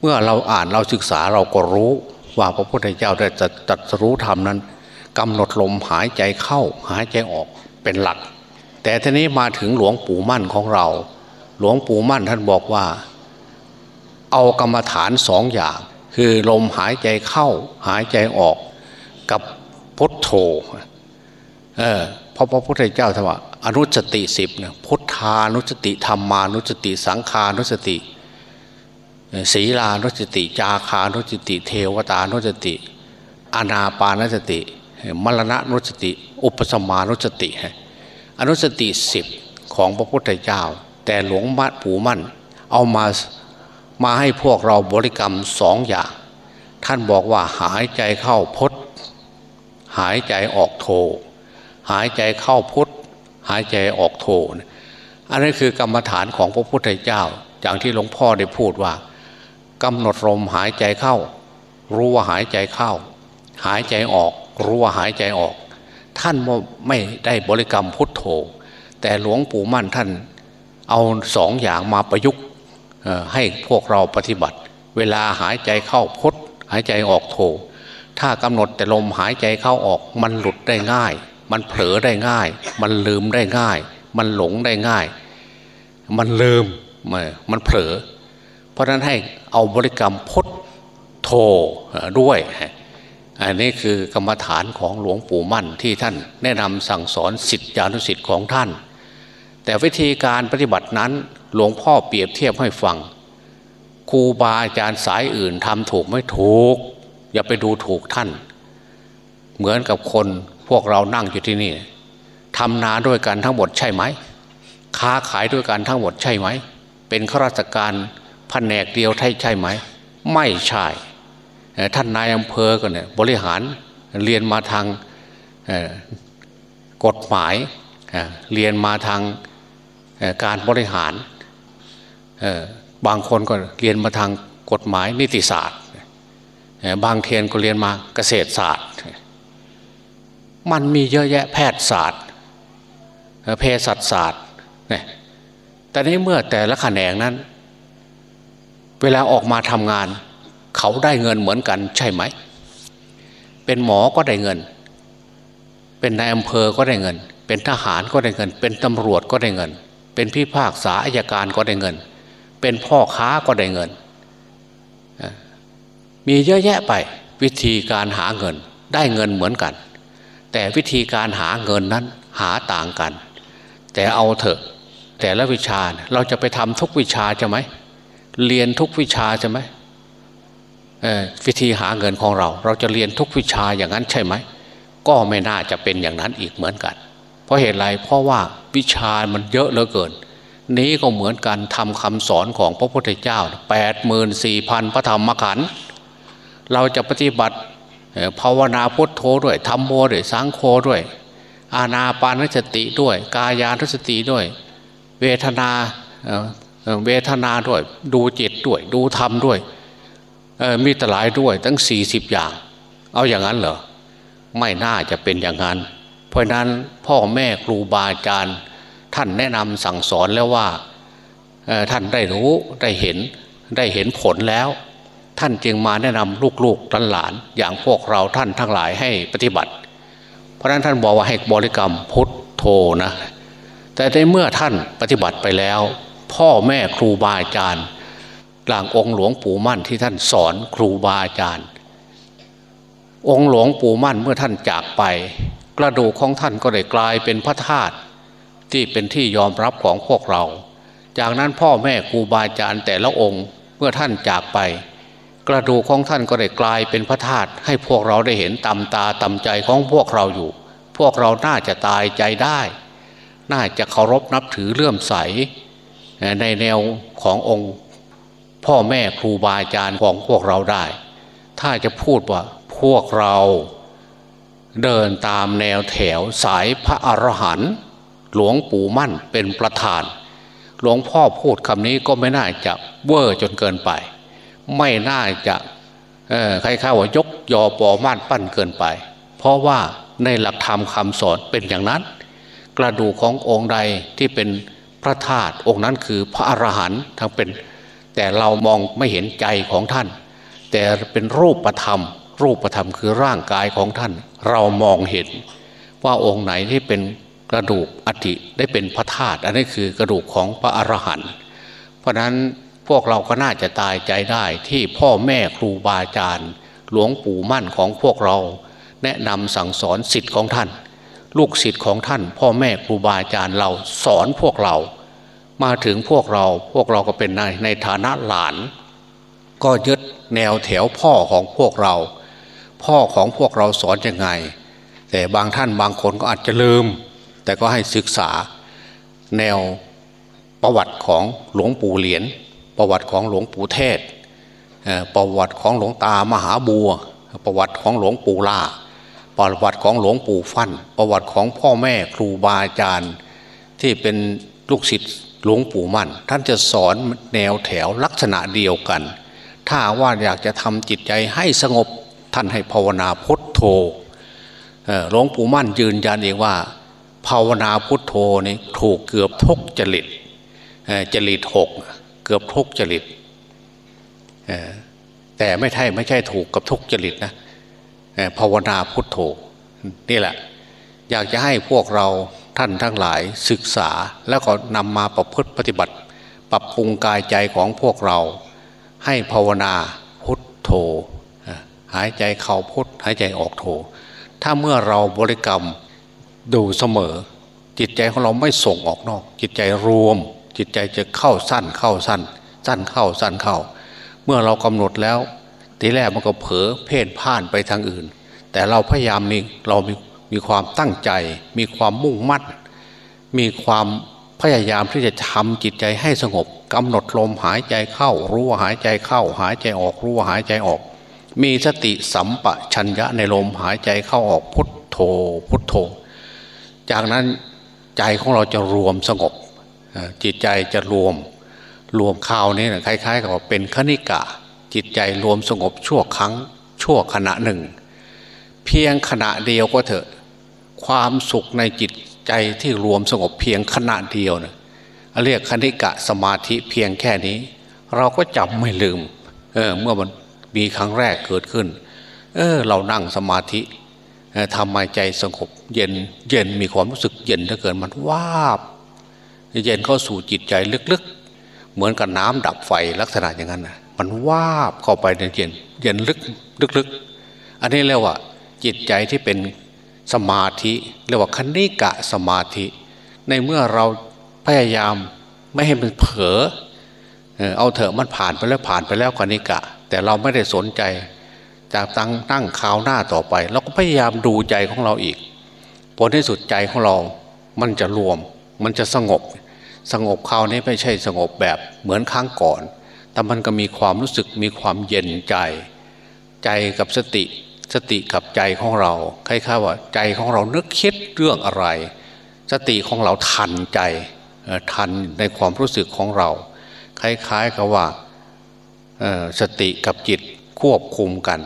เมื่อเราอ่านเราศึกษาเราก็รู้ว่าพระพุทธเจ้าได้จัดรู้ธรรมนั้นกำหนดลมหายใจเข้าหายใจออกเป็นหลัก แต่ทีนี้มาถึงหลวงปู่มั่นของเรา หลวงปู่มั่นท่านบอกว่า เอากรรมฐานสองอย่าง คือลมหายใจเข้าหายใจออกกับพุทโธเออพระพุทธเจ้าท่านว่า อนุสติสิบเนี่ยพุทธานุสติธรรมานุสติสังขานุสติศีลานุสติ จาคานุสติ เทวตานุสติอนาปานุสติ มรณะนุสติ อุปสมานุสติ อนุสติสิบของพระพุทธเจ้า แต่หลวงมัดผูมั่น เอามามาให้พวกเราบริกรรมสองอย่าง ท่านบอกว่าหายใจเข้าพดหายใจออกโท หายใจเข้าพุท หายใจออกโทอันนี้คือกรรมฐานของพระพุทธเจ้า อย่างที่หลวงพ่อได้พูดว่ากำหนดลมหายใจเข้า รู้ว่าหายใจเข้า หายใจออก รู้ว่าหายใจออก ท่านไม่ได้บริกรรมพุทโธ แต่หลวงปู่มั่นท่านเอาสองอย่างมาประยุกต์ให้พวกเราปฏิบัติ เวลาหายใจเข้าพุทหายใจออกโธถ้ากำหนดแต่ลมหายใจเข้าออกมันหลุดได้ง่าย มันเผลอได้ง่าย มันลืมได้ง่าย มันหลงได้ง่าย มันลืมมันเผลอ เพราะนั้นให้เอาบริกรรมพดโทด้วย อันนี้คือกรรมฐานของหลวงปู่มั่นที่ท่านแนะนำสั่งสอนสิทธิอนุสิทธิ์ของท่าน แต่วิธีการปฏิบัตินั้นหลวงพ่อเปรียบเทียบให้ฟังครูบาอาจารย์สายอื่นทำถูกไม่ถูก อย่าไปดูถูกท่าน เหมือนกับคน พวกเรานั่งอยู่ที่นี่ทำนาด้วยกันทั้งหมดใช่ไหมค้าขายด้วยกันทั้งหมดใช่ไหม เป็นข้าราชการแผนกเดียวใช่ใช่ไหม ไม่ใช่ ท่านนายอำเภอก็เนี่ยบริหารเรียนมาทางกฎหมายเรียนมาทางการบริหารบางคนก็เรียนมาทางกฎหมายนิติศาสตร์ บางเทียนก็เรียนมาเกษตรศาสตร์ มันมีเยอะแยะแพทยศาสตร์เภสัชศาสตร์เนี่ยแต่นี้เมื่อแต่ละแขนงนั้น เวลาออกมาทำงาน เขาได้เงินเหมือนกันใช่ไหม เป็นหมอก็ได้เงิน เป็นนายอำเภอก็ได้เงิน เป็นทหารก็ได้เงิน เป็นตำรวจก็ได้เงิน เป็นพิพากษาอายการก็ได้เงิน เป็นพ่อค้าก็ได้เงิน มีเยอะแยะไปวิธีการหาเงินได้เงินเหมือนกัน แต่วิธีการหาเงินนั้นหาต่างกัน แต่เอาเถอะ แต่ละวิชาเราจะไปทำทุกวิชาใช่ไหมเรียนทุกวิชาใช่ไหมวิธีหาเงินของเรา เราจะเรียนทุกวิชาอย่างนั้นใช่ไหมก็ไม่น่าจะเป็นอย่างนั้นอีกเหมือนกัน เพราะเหตุไรเพราะว่าวิชามันเยอะเหลือเกิน นี้ก็เหมือนกันทำคำสอนของพระพุทธเจ้าแปดหมื่นสี่พันพระธรรมขันธ์เราจะปฏิบัติ ภาวนาพุทโธด้วยธรรมโมด้วยสังโฆด้วย อาณาปานสติด้วย กายานุสติด้วย เวทนาเวทนาด้วย ดูจิตด้วย ดูธรรมด้วยมีตหลายด้วยตั้งสี่สิบอย่าง เอาอย่างนั้นเหรอไม่น่าจะเป็นอย่างนั้น เพราะนั้นพ่อแม่ครูบาอาจารย์ท่านแนะนำสั่งสอนแล้วว่าท่านได้รู้ได้เห็นได้เห็นผลแล้ว ท่านจึงมาแนะนำลูกๆหลานอย่างพวกเราท่านทั้งหลายให้ปฏิบัติ เพราะนั้นท่านบอกว่าให้บริกรรมพุทโธนะ แต่ในเมื่อท่านปฏิบัติไปแล้ว พ่อแม่ครูบาอาจารย์หลังองค์หลวงปู่มั่นที่ท่านสอนครูบาอาจารย์ องค์หลวงปู่มั่นเมื่อท่านจากไป กระดูกของท่านก็ได้กลายเป็นพระธาตุที่เป็นที่ยอมรับของพวกเรา จากนั้นพ่อแม่ครูบาอาจารย์แต่ละองค์เมื่อท่านจากไป กระดูกของท่านก็ได้กลายเป็นพระธาตุให้พวกเราได้เห็นตำตาตำใจของพวกเราอยู่ พวกเราน่าจะตายใจได้ น่าจะเคารพนับถือเลื่อมใส ในแนวขององค์พ่อแม่ครูบาอาจารย์ของพวกเราได้ ถ้าจะพูดว่าพวกเราเดินตามแนวแถวสายพระอรหันต์หลวงปู่มั่นเป็นประธาน หลวงพ่อพูดคำนี้ก็ไม่น่าจะเวอร์จนเกินไป ไม่น่าจะใครๆว่ายกยอปอม่านปั้นเกินไป เพราะว่าในหลักธรรมคำสอนเป็นอย่างนั้น กระดูกขององค์ใดที่เป็นพระธาตุองค์นั้นคือพระอรหันต์ทั้งเป็น แต่เรามองไม่เห็นใจของท่าน แต่เป็นรูปธรรม รูปธรรมคือร่างกายของท่าน เรามองเห็น ว่าองค์ไหนที่เป็นกระดูกอธิได้เป็นพระธาตุอันนี้คือกระดูกของพระอรหันต์เพราะนั้น พวกเราก็น่าจะตายใจได้ที่พ่อแม่ครูบาอาจารย์ หลวงปู่มั่นของพวกเรา แนะนำสั่งสอนสิทธิ์ของท่าน ลูกศิษย์ของท่าน พ่อแม่ครูบาอาจารย์เราสอนพวกเรา มาถึงพวกเราพวกเราก็เป็นในในฐานะหลาน ก็ยึดแนวแถวพ่อของพวกเรา พ่อของพวกเราสอนยังไง แต่บางท่านบางคนก็อาจจะลืม แต่ก็ให้ศึกษาแนวประวัติของหลวงปู่เหรียญ ประวัติของหลวงปู่เทศ ประวัติของหลวงตามหาบัว ประวัติของหลวงปู่ล่า ประวัติของหลวงปู่ฟัน่น ประวัติของพ่อแม่ครูบาอาจารย์ที่เป็นลูกศิษย์หลวงปู่มั่น ท่านจะสอนแนวแถวลักษณะเดียวกัน ถ้าว่าอยากจะทำจิตใจให้สงบท่านให้ภาวนาพุทโธหลวงปู่มั่นยืนยันเองว่า ภาวนาพุทโธนี่ถูกเกือบทุกจริตจริตหก กือบทุกจริตแต่ไม่ใช่ไม่ใช่ถูกกับทุกจริตนะภาวนาพุทโธนี่แหละ อยากจะให้พวกเราท่านทั้งหลายศึกษาแล้วก็นำมาประพฤติปฏิบัติ ปรับปรุงกายใจของพวกเรา ให้ภาวนาพุทโธหายใจเข้าพุทหายใจออกโทถ้าเมื่อเราบริกรรมดูเสมอ จิตใจของเราไม่ส่งออกนอก จิตใจรวม จิตใจจะเข้าสั้นเข้าสั้น สั้นเข้าสั้นเข้า เมื่อเรากำหนดแล้ว ทีแรกมันก็เผลอเพ่นพ่านไปทางอื่น แต่เราพยายามมีเรามีมีความตั้งใจ มีความมุ่งมั่นมีความพยายามที่จะทำจิตใจให้สงบกำหนดลมหายใจเข้า รู้ว่าหายใจเข้า หายใจออกรู้ว่าหายใจออก มีสติสัมปชัญญะในลมหายใจเข้าออกพุทโธพุทโธ จากนั้นใจของเราจะรวมสงบ จิตใจจะรวมรวมข่าวนี้นะคล้ายๆกับเป็นคณิกะ จิตใจรวมสงบชั่วครั้งชั่วขณะหนึ่ง เพียงขณะเดียวก็เถอะ ความสุขในจิตใจที่รวมสงบเพียงขณะเดียวนะเรียกคณิกะสมาธิเพียงแค่นี้ เราก็จำไม่ลืมเออเมื่อมันมีครั้งแรกเกิดขึ้น เออ เรานั่งสมาธิทำให้ใจสงบเย็นเย็นมีความรู้สึกเย็นถ้าเกิดมันวาบ เย็นเข้าสู่จิตใจลึกๆ เหมือนกับน้ำดับไฟลักษณะอย่างนั้นนะมันวาบเข้าไปในเย็นเย็นลึกลึกๆ อันนี้เรียกว่า จิตใจที่เป็นสมาธิเรียกว่าคณิกะสมาธิ ในเมื่อเราพยายามไม่ให้มันเผลอเอาเถอะมันผ่านไปแล้วผ่านไปแล้วคณิกะ แต่เราไม่ได้สนใจจากตั้งนั่งข่าวหน้าต่อไปเราก็พยายามดูใจของเราอีกผลที่สุดใจของเรา มันจะรวม มันจะสงบ สงบคราวนี้ไม่ใช่สงบแบบเหมือนครั้งก่อน แต่มันก็มีความรู้สึกมีความเย็นใจ ใจกับสติ สติกับใจของเราคล้ายๆว่าใจของเรานึกคิดเรื่องอะไร สติของเราทันใจทันในความรู้สึกของเรา คล้ายๆกับว่าสติกับจิตควบคุมกัน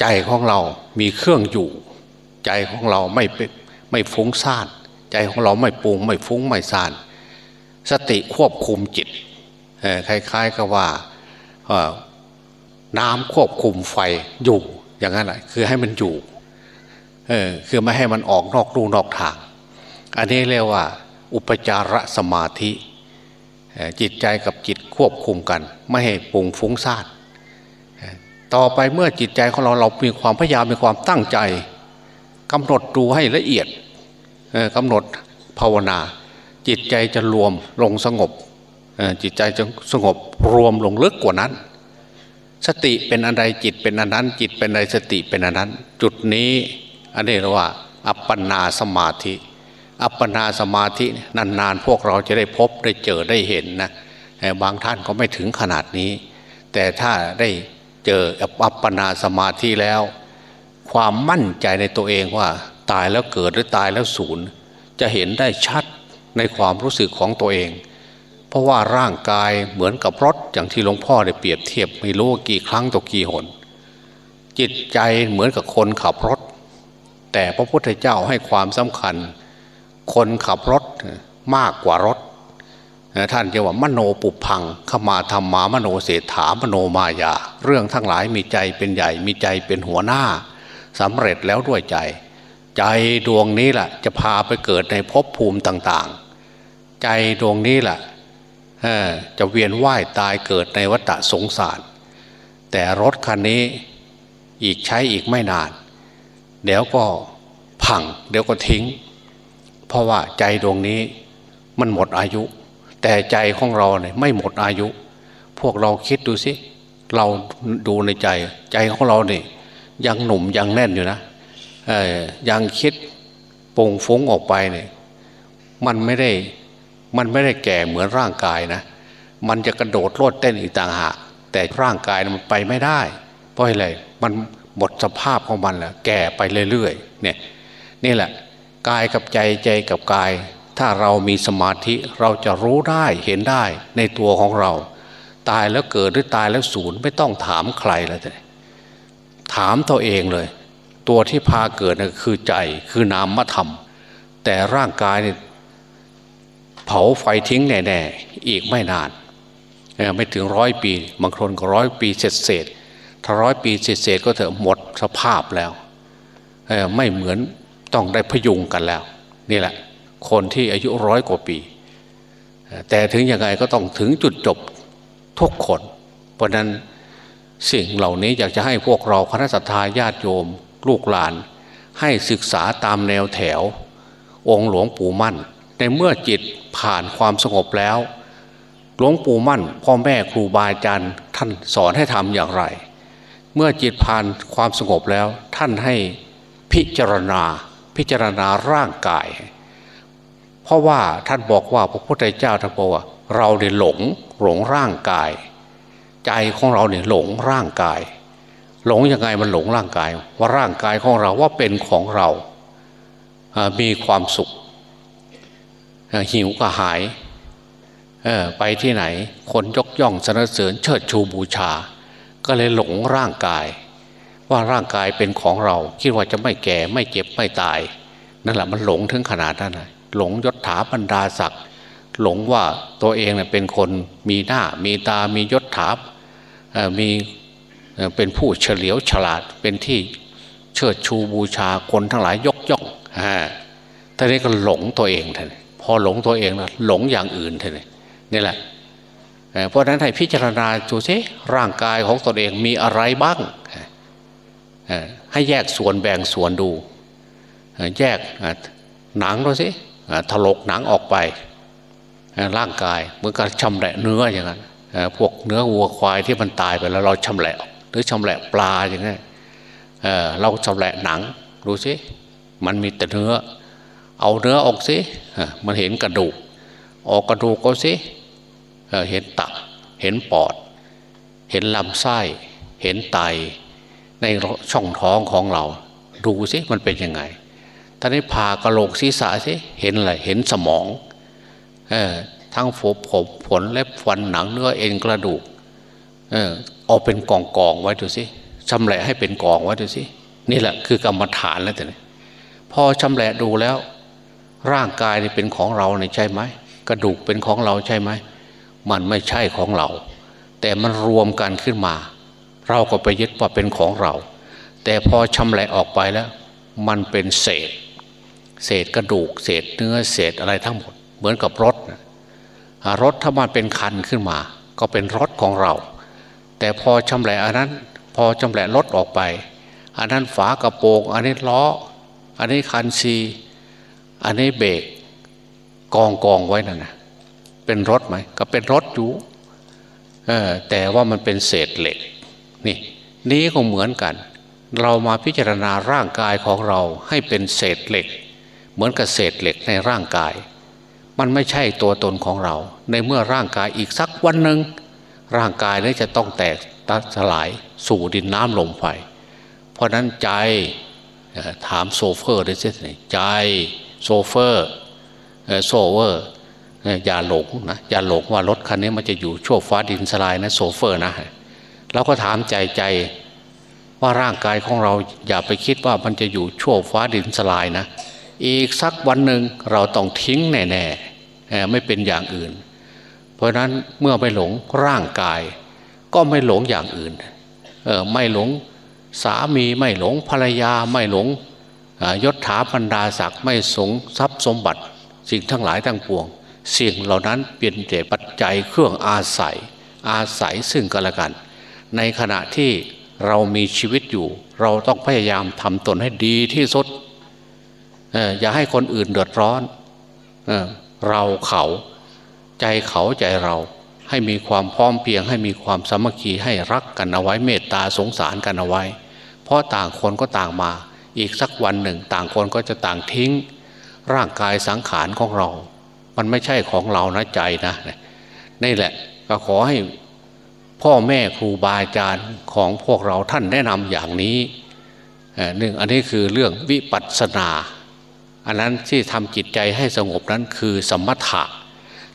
ใจของเรามีเครื่องอยู่ ใจของเราไม่ไม่ฟุ้งซ่าน ใจของเราไม่ปุงไม่ฟุ้งไม่ซ่าน สติควบคุมจิตคล้ายๆกับว่าน้ำควบคุมไฟอยู่อย่างนั้นแหละคือให้มันอยู่เออคือไม่ให้มันออกนอกรูนอกทาง อันนี้เรียกว่า อุปจารสมาธิจิตใจกับจิตควบคุมกัน ไม่ให้ปุงฟุ้งซ่านต่อไปเมื่อจิตใจของเราเรามีความพยายามมีความตั้งใจกำหนดดูให้ละเอียด กำหนดภาวนา จิตใจจะรวมลงสงบจิตใจจะสงบรวมลงลึกกว่านั้น สติเป็นอะไรจิตเป็นอันนั้น จิตเป็นอะไรสติเป็นอันนั้น จุดนี้อันนี้เรียกว่า อัปปนาสมาธิ อัปปนาสมาธินานๆ พวกเราจะได้พบได้เจอได้เห็นนะบางท่านก็ไม่ถึงขนาดนี้ แต่ถ้าได้เจออัปปนาสมาธิแล้ว ความมั่นใจในตัวเองว่า ตายแล้วเกิดหรือตายแล้วสูญจะเห็นได้ชัดในความรู้สึกของตัวเอง เพราะว่าร่างกายเหมือนกับรถอย่างที่หลวงพ่อได้เปรียบเทียบไม่รู้กี่ครั้งต่อกี่หน จิตใจเหมือนกับคนขับรถ แต่พระพุทธเจ้าให้ความสำคัญ คนขับรถมากกว่ารถ ท่านจะว่ามโนปุพังขมาธรรมามโนเศรษฐามโนมายา เรื่องทั้งหลายมีใจเป็นใหญ่มีใจเป็นหัวหน้าสำเร็จแล้วด้วยใจ ใจดวงนี้แหละจะพาไปเกิดในภพภูมิต่าง ๆ ใจดวงนี้แหละจะเวียนว่ายตายเกิดในวัฏสงสาร แต่รถคันนี้อีกใช้อีกไม่นาน เดี๋ยวก็พัง เดี๋ยวก็ทิ้ง เพราะว่าใจดวงนี้มันหมดอายุ แต่ใจของเราเนี่ยไม่หมดอายุ พวกเราคิดดูสิ เราดูในใจ ใจของเราเนี่ยยังหนุ่มยังแน่นอยู่นะ ยังคิดปงฟุ้งออกไปเนี่ยมันไม่ได้มันไม่ได้แก่เหมือนร่างกายนะ มันจะกระโดดโลดเต้นอีกต่างหากแต่ร่างกายมันไปไม่ได้ เพราะอะไรมันหมดสภาพของมันแล้วแก่ไปเรื่อยๆเนี่ยนี่แหละกายกับใจใจกับกาย ถ้าเรามีสมาธิเราจะรู้ได้เห็นได้ในตัวของเรา ตายแล้วเกิดหรือตายแล้วสูญไม่ต้องถามใครแล้วแต่ถามตัวเองเลย ตัวที่พาเกิดนะคือใจคือนามธรรม แต่ร่างกายเนี่ยเผาไฟทิ้งแน่ๆอีกไม่นาน ไม่ถึงร้อยปีบางคนก็ร้อยปีเสร็จเสร็จถ้าร้อยปีเสร็จเสร็จก็เถอะหมดสภาพแล้วไม่เหมือนต้องได้พยุงกันแล้ว นี่แหละ คนที่อายุร้อยกว่าปี แต่ถึงยังไงก็ต้องถึงจุดจบทุกคน เพราะนั้นสิ่งเหล่านี้อยากจะให้พวกเราคณะสัตยาญาติโยม ลูกหลาน ให้ศึกษาตามแนวแถว องค์หลวงปู่มั่น ในเมื่อจิตผ่านความสงบแล้ว หลวงปู่มั่น พ่อแม่ครูบาอาจารย์ท่านสอนให้ทำอย่างไร เมื่อจิตผ่านความสงบแล้ว ท่านให้พิจารณาพิจารณาร่างกาย เพราะว่าท่านบอกว่าพระพุทธเจ้าท่านบอกว่า เราเนี่ยหลงหลงร่างกาย ใจของเราเนี่ยหลงร่างกาย หลงยังไงมันหลงร่างกาย ว่าร่างกายของเราว่าเป็นของเรามีความสุข หิวก็หายไปที่ไหน คนยกย่องสรรเสริญเชิดชูบูชา ก็เลยหลงร่างกาย ว่าร่างกายเป็นของเรา คิดว่าจะไม่แก่ไม่เจ็บไม่ตาย นั่นแหละมันหลงถึงขนาดนั้นเลยหลงยศถาบรรดาศักดิ์หลงว่าตัวเองเเป็นคนมีหน้ามีตามียศถา มี เป็นผู้เฉลียวฉลาดเป็นที่เชิดชูบูชาคนทั้งหลายยกย่องฮะท่านนี้ก็หลงตัวเองท่านพอหลงตัวเองแล้วหลงอย่างอื่นท่านนี่แหละเพราะนั้นให้พิจารณาดูสิร่างกายของตนเองมีอะไรบ้างให้แยกส่วนแบ่งส่วนดู แยกหนังดูสิถลกหนังออกไปร่างกายเหมือนกับชำแหละเนื้ออย่างนั้นพวกเนื้อวัวควายที่มันตายไปแล้วเราชำแหละห รือชำแหละปลาอย่างนี้เราชำแหละหนังดูสิมันมีแต่เนื้อ เอาเนื้อออกสิมันเห็นกระดูก ออกกระดูกก็สิเห็นตับเห็นปอด เห็นลำไส้เห็นไตในช่องท้องของเรา ดูสิมันเป็นยังไงท่านี้พากระโหลกศีรษะสิเห็นอะไรเห็นสมองเออทั้งผมผมผลเล็บฟันหนังเนื้อเอ็นกระดูกเออ เอาเป็นกองกองไว้ดูสิชำแหละให้เป็นกองไว้ดูสินี่แหละคือกรรมฐานแล้วแต่นี่พอชำแหละดูแล้ว ร่างกายนี่เป็นของเราเนี่ยใช่ไหมกระดูกเป็นของเราใช่ไหมมันไม่ใช่ของเรา แต่มันรวมกันขึ้นมา เราก็ไปยึดว่าเป็นของเรา แต่พอชำแหละออกไปแล้ว มันเป็นเศษ เศษกระดูก เศษเนื้อเศษอะไรทั้งหมด เหมือนกับรถรถถ้ามันเป็นคันขึ้นมา ก็เป็นรถของเรา แต่พอชำแหละอันนั้น พอชำแหละรถออกไป อันนั้นฝากระโปรงอันนี้ล้อ อันนี้คันซีอันนี้เบรกกองกองไว้นั่นนะเป็นรถไหมก็เป็นรถอยู่แต่ว่ามันเป็นเศษเหล็กนี่นี้ก็เหมือนกัน เรามาพิจารณาร่างกายของเราให้เป็นเศษเหล็ก เหมือนกับเศษเหล็กในร่างกาย มันไม่ใช่ตัวตนของเรา ในเมื่อร่างกายอีกสักวันหนึ่ง ร่างกายนี้จะต้องแตกดับสลายสู่ดินน้ำลมไฟเพราะนั้นใจถามโชเฟอร์ได้ใช่ไหมใจโชเฟอร์โชเฟอร์อย่าหลงนะอย่าหลงว่ารถคันนี้มันจะอยู่ชั่วฟ้าดินสลายนะโชเฟอร์นะเราก็ถามใจใจว่าร่างกายของเราอย่าไปคิดว่ามันจะอยู่ชั่วฟ้าดินสลายนะ อีกสักวันหนึ่งเราต้องทิ้งแน่ๆไม่เป็นอย่างอื่น เพราะนั้นเมื่อไม่หลงร่างกาย ก็ไม่หลงอย่างอื่นเออไม่หลงสามีไม่หลงภรรยาไม่หลงยศถาบรรดาศักดิ์ไม่สงทรัพย์สมบัติ สิ่งทั้งหลายทั้งปวง สิ่งเหล่านั้นเปลี่ยนแต่ปัจจัยเครื่องอาศัย อาศัยซึ่งกันและกัน ในขณะที่เรามีชีวิตอยู่ เราต้องพยายามทำตนให้ดีที่สุดอย่าให้คนอื่นเดือดร้อนเเราเขา ใจเขาใจเราให้มีความพร้อมเพียง ให้มีความสามัคคีให้รักกันเอาไว้เมตตาสงสารกันเอาไว้ เพราะต่างคนก็ต่างมา อีกสักวันหนึ่ง ต่างคนก็จะต่างทิ้ง ร่างกายสังขารของเรา มันไม่ใช่ของเรานะใจนะนี่แหละก็ขอให้พ่อแม่ครูบาอาจารย์ของพวกเราท่านแนะนำอย่างนี้หนึ่งอันนี้คือเรื่องวิปัสสนา อันนั้นที่ทำจิตใจให้สงบนั้นคือสมถะ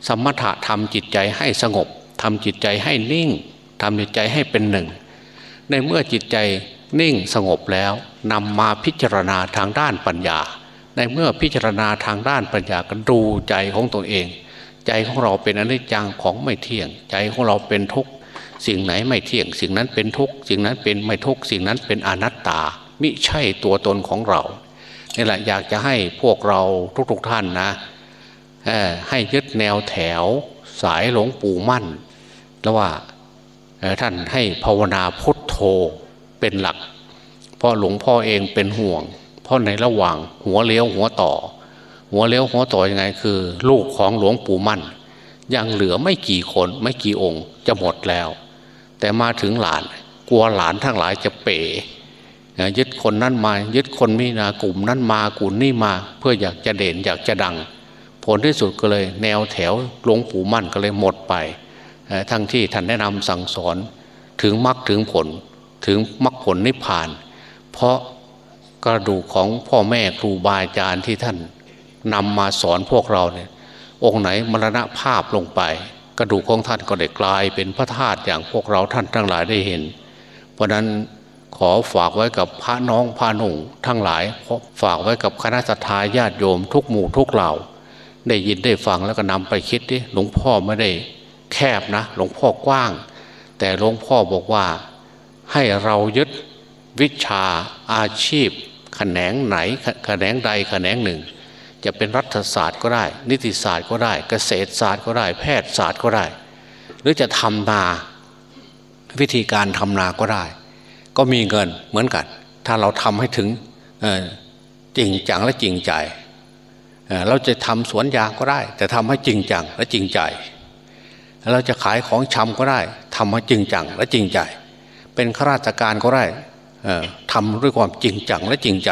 สมถะทำจิตใจให้สงบทำจิตใจให้นิ่งทำจิตใจให้เป็นหนึ่ง ในเมื่อจิตใจนิ่งสงบแล้วนำมาพิจารณาทางด้านปัญญา ในเมื่อพิจารณาทางด้านปัญญาก็ดูใจของตัวเอง ใจของเราเป็นอนิจจังของไม่เที่ยง ใจของเราเป็นทุกข์สิ่งไหนไม่เที่ยง สิ่งนั้นเป็นทุกข์สิ่งนั้นเป็นไม่ทุกข์สิ่งนั้นเป็นอนัตตามิใช่ตัวตนของเรานี่แหละอยากจะให้พวกเราทุกๆทท่านนะ ให้ยึดแนวแถวสายหลวงปู่มั่น แล้วว่าท่านให้ภาวนาพุทโธเป็นหลักเพราะหลวงพ่อเองเป็นห่วง เพราะในระหว่างหัวเลี้ยวหัวต่อ หัวเลี้ยวหัวต่อยังไงคือ ลูกของหลวงปู่มั่น ยังเหลือไม่กี่คนไม่กี่องค์จะหมดแล้ว แต่มาถึงหลานกลัวหลานทั้งหลายจะเป๋ยึดคนนั้นมา ยึดคนนี้นะกลุ่มนั้นมากลุ่มนี้มา เพื่ออยากจะเด่นอยากจะดัง ผลที่สุดก็เลย แนวแถวหลวงปู่มั่นก็เลยหมดไป ทั้งที่ท่านแนะนำสั่งสอนถึงมรรคถึงผลถึงมรรคผลนิพพาน เพราะกระดูกของพ่อแม่ครูบาอาจารย์ที่ท่านนำมาสอนพวกเราเนี่ยองค์ไหนมรณะภาพลงไป กระดูกของท่านก็ได้กลายเป็นพระธาตุอย่างพวกเราท่านทั้งหลายได้เห็น เพราะนั้นขอฝากไว้กับพระน้องพระหนุ่งทั้งหลายฝากไว้กับคณะสัตยาญาติโยมทุกหมู่ทุกเหล่า ได้ยินได้ฟังแล้วก็นำไปคิดดิหลวงพ่อไม่ได้แคบนะ หลวงพ่อกว้าง แต่หลวงพ่อบอกว่าให้เรายึดวิชาอาชีพแขนงไหนแขนงใดแขนงหนึ่ง จะเป็นรัฐศาสตร์ก็ได้ นิติศาสตร์ก็ได้ เกษตรศาสตร์ก็ได้ แพทยศาสตร์ก็ได้ หรือจะทำนาวิธีการทำนาก็ได้ ก็มีเงินเหมือนกัน ถ้าเราทำให้ถึงจริงจังและจริงใจ เราจะทำสวนยางก็ได้ แต่ทำให้จริงจังและจริงใจ เราจะขายของชำก็ได้ทำให้จริงจังและจริงใจ เป็นข้าราชการก็ได้ทำด้วยความจริงจังและจริงใจ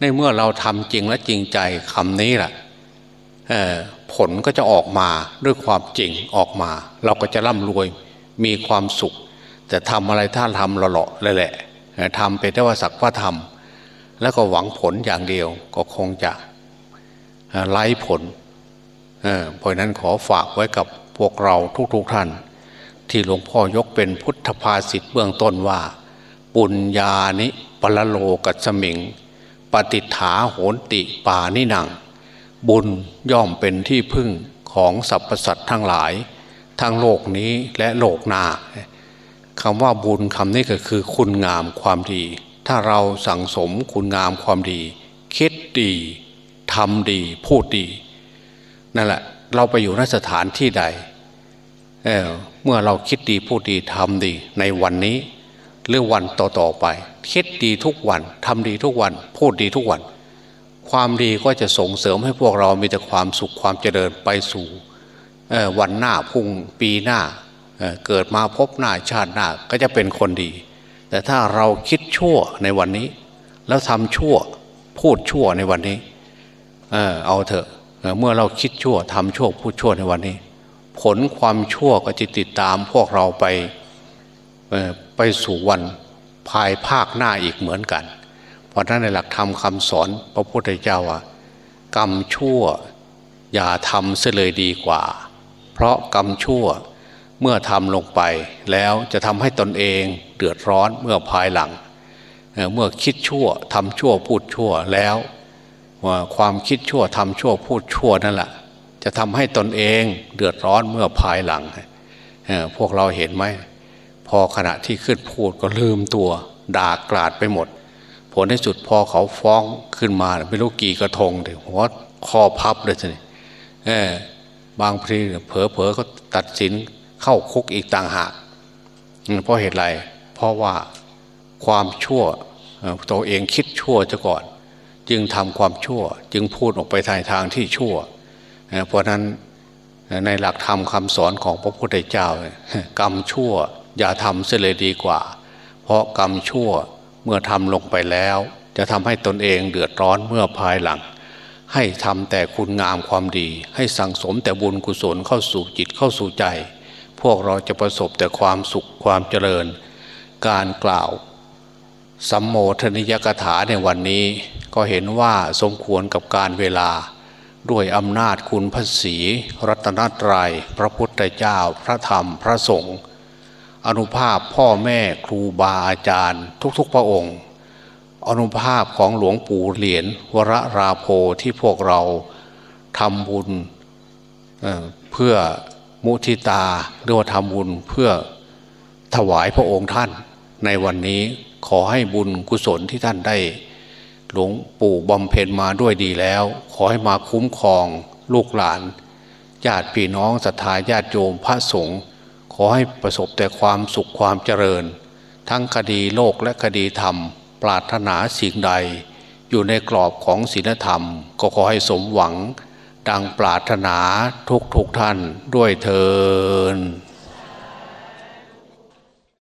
ในเมื่อเราทำจริงและจริงใจคำนี้แหละผลก็จะออกมาด้วยความจริงออกมา เราก็จะร่ำรวยมีความสุข แต่ทำอะไรท่านทำหล่อๆเลยแหละทำเป็นแต่ว่าสักว่าทำแล้วก็หวังผลอย่างเดียวก็คงจะ ไล่ผลเพราะนั้นขอฝากไว้กับพวกเราทุกๆทท่าน ที่หลวงพ่อยกเป็นพุทธภาษิตเบื้องต้นว่า ปุญญานิปลโลกัสมิง ปฏิฐาโหนติปานิหนัง บุญย่อมเป็นที่พึ่งของสรรพสัตว์ทั้งหลาย ทั้งโลกนี้และโลกหน้าคำว่าบุญคำนี้ก็คือคุณงามความดี ถ้าเราสั่งสมคุณงามความดี คิดดี ทำดีพูดดีนั่นแหละเราไปอยู่นสถานที่ใดเเมื่อเราคิดดีพูดดีทำดีในวันนี้ หรือวันต่อๆไป คิดดีทุกวันทำดีทุกวัน พูดดีทุกวัน ความดีก็จะส่งเสริมให้พวกเรามีแต่ความสุขความเจริญไปสู่วันหน้าพุ่งปีหน้าเเกิดมาพบหน้าชาติหน้าก็จะเป็นคนดี แต่ถ้าเราคิดชั่วในวันนี้ แล้วทำชั่วพูดชั่วในวันนี้ เออเอาเถอะเมื่อเราคิดชั่วทำชั่วพูดชั่วในวันนี้ ผลความชั่วก็จะติดตามพวกเราไปไปสู่วันภายภาคหน้าอีกเหมือนกัน เพราะนั้นในหลักธรรมคำสอนพระพุทธเจ้าว่ากรรมชั่วอย่าทำเสียเลยดีกว่า เพราะกรรมชั่วเมื่อทำลงไป แล้วจะทำให้ตนเองเดือดร้อนเมื่อภายหลัง เมื่อคิดชั่วทำชั่วพูดชั่วแล้ว ความคิดชั่วทำชั่วพูดชั่วนั่นแหละจะทำให้ตนเองเดือดร้อนเมื่อภายหลังพวกเราเห็นไหมพอขณะที่ขึ้นพูดก็ลืมตัว ด่ากราดไปหมด ผลในสุดพอเขาฟ้องขึ้นมาไม่รู้กี่กระทงเลยหัวคอพับเลยสิบางทีเผลอเผลอก็ตัดสินเข้าคุกอีกต่างหากเพราะเหตุไร เพราะว่าความชั่วตัวเองคิดชั่วจะก่อน จึงทำความชั่ว จึงพูดออกไปทางทางที่ชั่ว เพราะนั้นในหลักธรรมคำสอนของพระพุทธเจ้า กรรมชั่วอย่าทำเสียเลยดีกว่า เพราะกรรมชั่วเมื่อทำลงไปแล้ว จะทำให้ตนเองเดือดร้อนเมื่อภายหลัง ให้ทำแต่คุณงามความดี ให้สั่งสมแต่บุญกุศลเข้าสู่จิตเข้าสู่ใจ พวกเราจะประสบแต่ความสุขความเจริญ การกล่าว สัมโมทนิยกถาในวันนี้ก็เห็นว่าสมควรกับการเวลาด้วยอำนาจคุณพระศีรัตนตรยัย พระพุทธเจ้าพระธรรมพระสงฆ์อนุภาพพ่อแม่ครูบาอาจารย์ ทุกๆพระองค์ อนุภาพของหลวงปู่เหรียญวรราโพที่พวกเราทำบุญเเพื่อมุทิตาหรือว่าทำบุญเพื่อถวายพระองค์ท่านในวันนี้ ขอให้บุญกุศลที่ท่านได้ หลวงปู่บำเพ็ญมาด้วยดีแล้ว ขอให้มาคุ้มครองลูกหลานญาติพี่น้องศรัทธาญาติโยมพระสงฆ์ขอให้ประสบแต่ความสุขความเจริญ ทั้งคดีโลกและคดีธรรม ปรารถนาสิ่งใด อยู่ในกรอบของศีลธรรม ก็ขอให้สมหวัง ดังปรารถนาทุกทุกท่านด้วยเทอ